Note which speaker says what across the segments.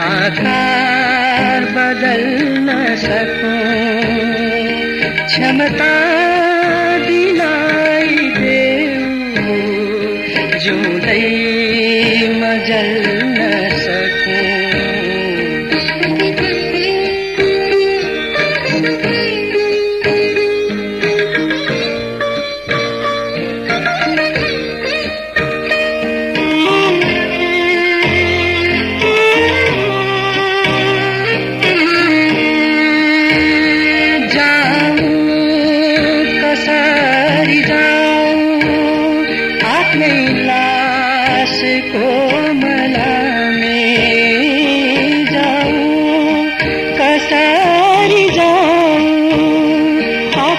Speaker 1: आकार बदल न सकूँ। क्षमता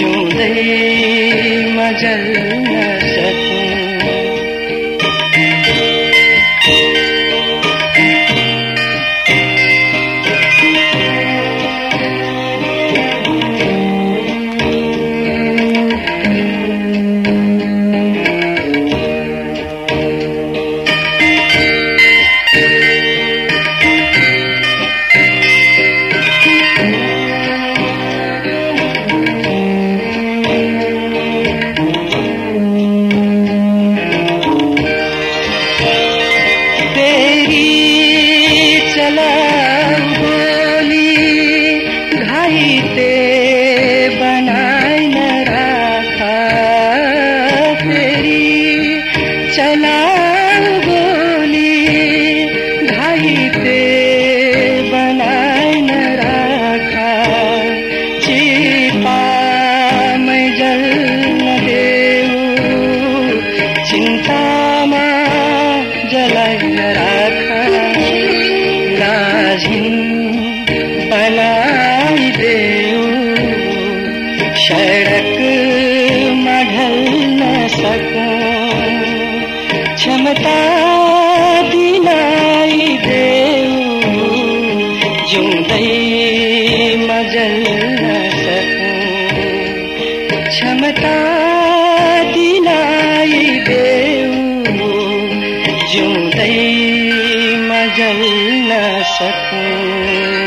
Speaker 1: क्यों नहीं मजल न सकूँ? ते बनाए न राखा तेरी चला ममता दिलाई देऊ जुम्दै मजल न सकूँ। क्षमता दिलाई देऊ जुम्दै मजल न सकूँ।